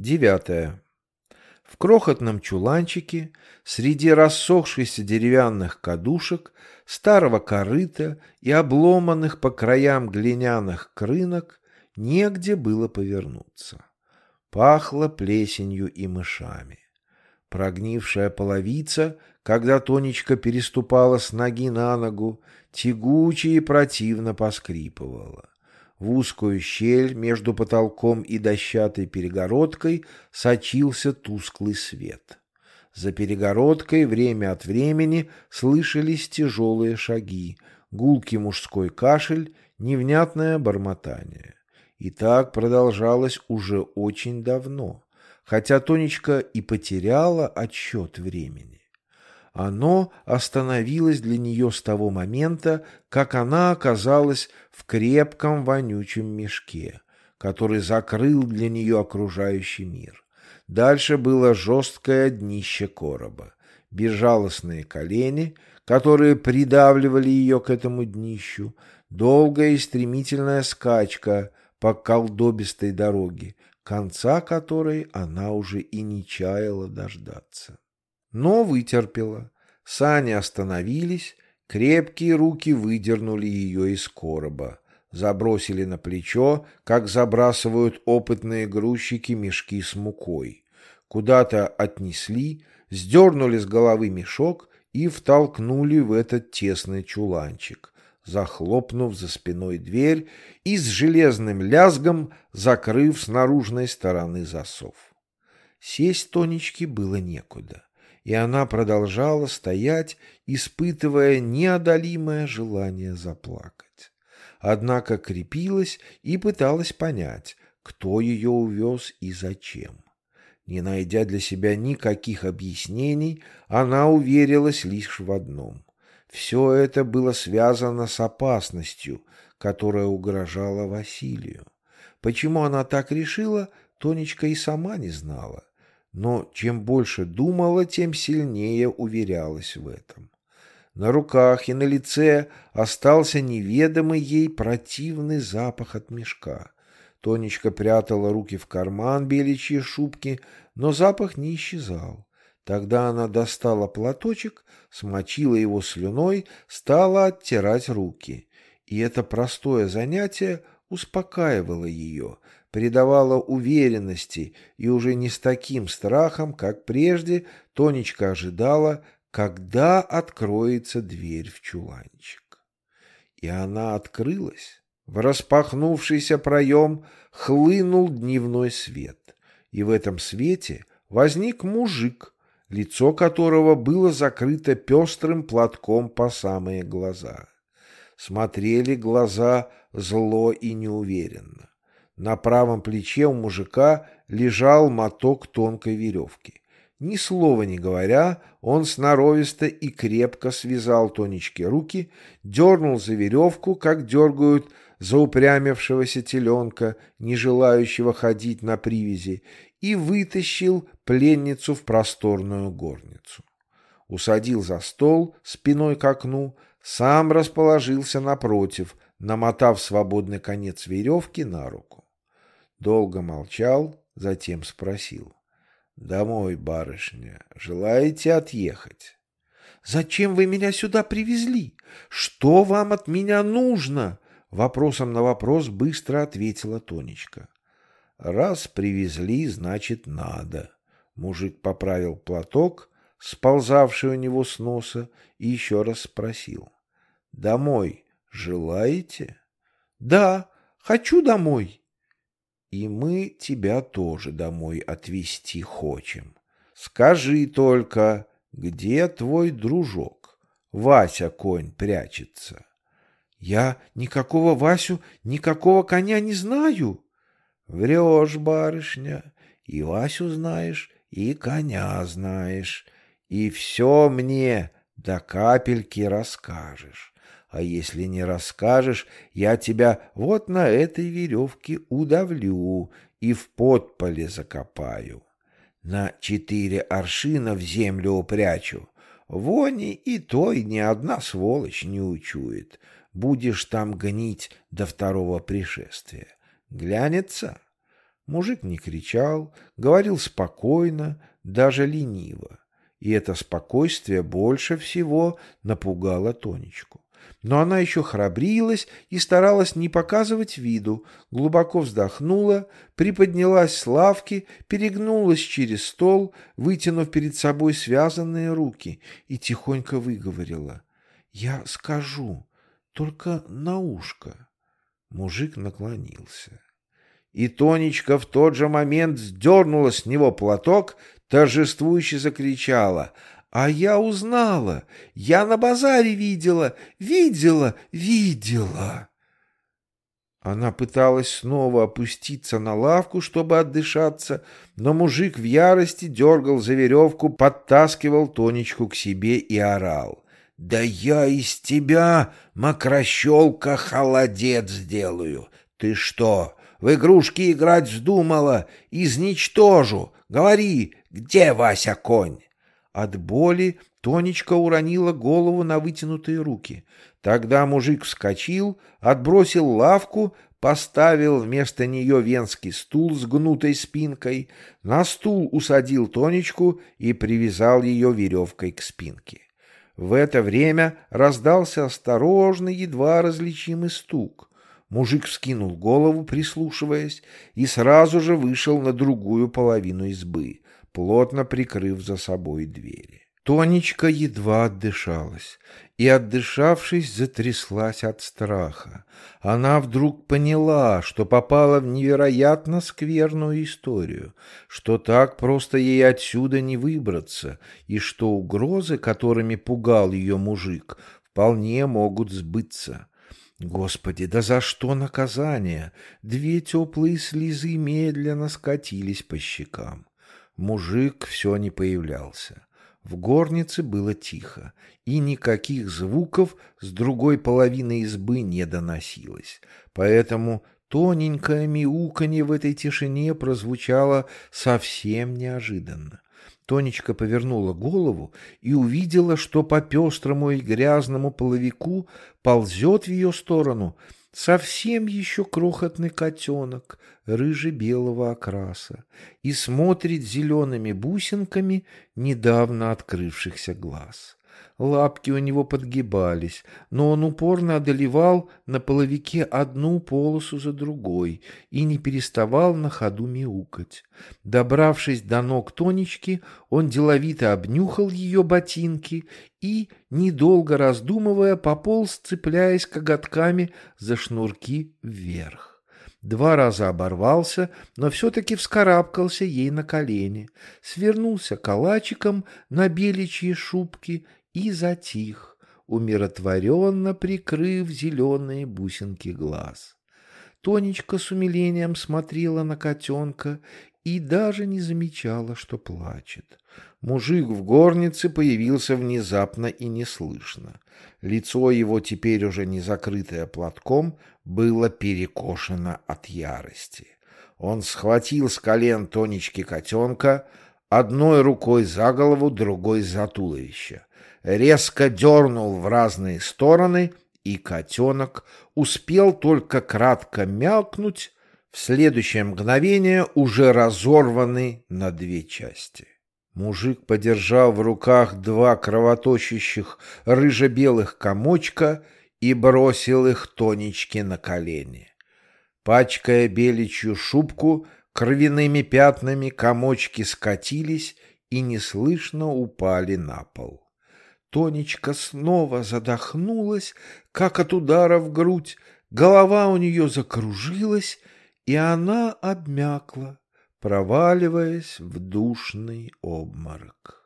Девятое. В крохотном чуланчике, среди рассохшихся деревянных кадушек, старого корыта и обломанных по краям глиняных крынок, негде было повернуться. Пахло плесенью и мышами. Прогнившая половица, когда Тонечка переступала с ноги на ногу, тягуче и противно поскрипывала. В узкую щель между потолком и дощатой перегородкой сочился тусклый свет. За перегородкой время от времени слышались тяжелые шаги, гулкий мужской кашель, невнятное бормотание. И так продолжалось уже очень давно, хотя Тонечка и потеряла отсчет времени. Оно остановилось для нее с того момента, как она оказалась в крепком вонючем мешке, который закрыл для нее окружающий мир. Дальше было жесткое днище короба, безжалостные колени, которые придавливали ее к этому днищу, долгая и стремительная скачка по колдобистой дороге, конца которой она уже и не чаяла дождаться но вытерпела. Сани остановились, крепкие руки выдернули ее из короба, забросили на плечо, как забрасывают опытные грузчики мешки с мукой. Куда-то отнесли, сдернули с головы мешок и втолкнули в этот тесный чуланчик, захлопнув за спиной дверь и с железным лязгом закрыв с наружной стороны засов. Сесть Тонечке было некуда и она продолжала стоять, испытывая неодолимое желание заплакать. Однако крепилась и пыталась понять, кто ее увез и зачем. Не найдя для себя никаких объяснений, она уверилась лишь в одном. Все это было связано с опасностью, которая угрожала Василию. Почему она так решила, Тонечка и сама не знала но чем больше думала, тем сильнее уверялась в этом. На руках и на лице остался неведомый ей противный запах от мешка. Тонечка прятала руки в карман беличьей шубки, но запах не исчезал. Тогда она достала платочек, смочила его слюной, стала оттирать руки. И это простое занятие успокаивало ее, придавала уверенности, и уже не с таким страхом, как прежде, Тонечка ожидала, когда откроется дверь в чуланчик. И она открылась. В распахнувшийся проем хлынул дневной свет, и в этом свете возник мужик, лицо которого было закрыто пестрым платком по самые глаза. Смотрели глаза зло и неуверенно. На правом плече у мужика лежал моток тонкой веревки. Ни слова не говоря, он сноровисто и крепко связал Тонечке руки, дернул за веревку, как дергают за упрямившегося теленка, не желающего ходить на привязи, и вытащил пленницу в просторную горницу. Усадил за стол спиной к окну, сам расположился напротив, намотав свободный конец веревки на руку. Долго молчал, затем спросил. «Домой, барышня, желаете отъехать?» «Зачем вы меня сюда привезли? Что вам от меня нужно?» Вопросом на вопрос быстро ответила Тонечка. «Раз привезли, значит, надо». Мужик поправил платок, сползавший у него с носа, и еще раз спросил. «Домой желаете?» «Да, хочу домой». И мы тебя тоже домой отвезти хочем. Скажи только, где твой дружок? Вася конь прячется. Я никакого Васю, никакого коня не знаю. Врешь, барышня, и Васю знаешь, и коня знаешь, и все мне до капельки расскажешь. А если не расскажешь, я тебя вот на этой веревке удавлю и в подполе закопаю. На четыре аршина в землю упрячу. Вони и той ни одна сволочь не учует. Будешь там гнить до второго пришествия. Глянется? Мужик не кричал, говорил спокойно, даже лениво. И это спокойствие больше всего напугало Тонечку. Но она еще храбрилась и старалась не показывать виду, глубоко вздохнула, приподнялась с лавки, перегнулась через стол, вытянув перед собой связанные руки, и тихонько выговорила. «Я скажу, только на ушко». Мужик наклонился. И Тонечка в тот же момент сдернула с него платок, торжествующе закричала — а я узнала. Я на базаре видела, видела, видела. Она пыталась снова опуститься на лавку, чтобы отдышаться, но мужик в ярости дергал за веревку, подтаскивал Тонечку к себе и орал. «Да я из тебя, мокрощелка, холодец сделаю! Ты что, в игрушки играть вздумала? Изничтожу! Говори, где Вася конь?» От боли Тонечка уронила голову на вытянутые руки. Тогда мужик вскочил, отбросил лавку, поставил вместо нее венский стул с гнутой спинкой, на стул усадил Тонечку и привязал ее веревкой к спинке. В это время раздался осторожный, едва различимый стук. Мужик вскинул голову, прислушиваясь, и сразу же вышел на другую половину избы плотно прикрыв за собой двери. Тонечка едва отдышалась, и, отдышавшись, затряслась от страха. Она вдруг поняла, что попала в невероятно скверную историю, что так просто ей отсюда не выбраться, и что угрозы, которыми пугал ее мужик, вполне могут сбыться. Господи, да за что наказание? Две теплые слезы медленно скатились по щекам. Мужик все не появлялся. В горнице было тихо, и никаких звуков с другой половины избы не доносилось. Поэтому тоненькое мяуканье в этой тишине прозвучало совсем неожиданно. Тонечка повернула голову и увидела, что по пестрому и грязному половику ползет в ее сторону — совсем еще крохотный котенок рыже-белого окраса и смотрит зелеными бусинками недавно открывшихся глаз. Лапки у него подгибались, но он упорно одолевал на половике одну полосу за другой и не переставал на ходу мяукать. Добравшись до ног Тонечки, он деловито обнюхал ее ботинки и, недолго раздумывая, пополз, цепляясь коготками за шнурки вверх. Два раза оборвался, но все-таки вскарабкался ей на колени, свернулся калачиком на беличьи шубки и затих, умиротворенно прикрыв зеленые бусинки глаз. Тонечка с умилением смотрела на котенка и даже не замечала, что плачет. Мужик в горнице появился внезапно и неслышно. Лицо его, теперь уже не закрытое платком, было перекошено от ярости. Он схватил с колен Тонечки котенка, одной рукой за голову, другой за туловище резко дернул в разные стороны, и котенок успел только кратко мялкнуть, в следующее мгновение уже разорванный на две части. Мужик подержал в руках два кровоточащих рыже-белых комочка и бросил их Тонечке на колени. Пачкая беличью шубку, кровяными пятнами комочки скатились и неслышно упали на пол. Тонечка снова задохнулась, как от удара в грудь, голова у нее закружилась, и она обмякла, проваливаясь в душный обморок.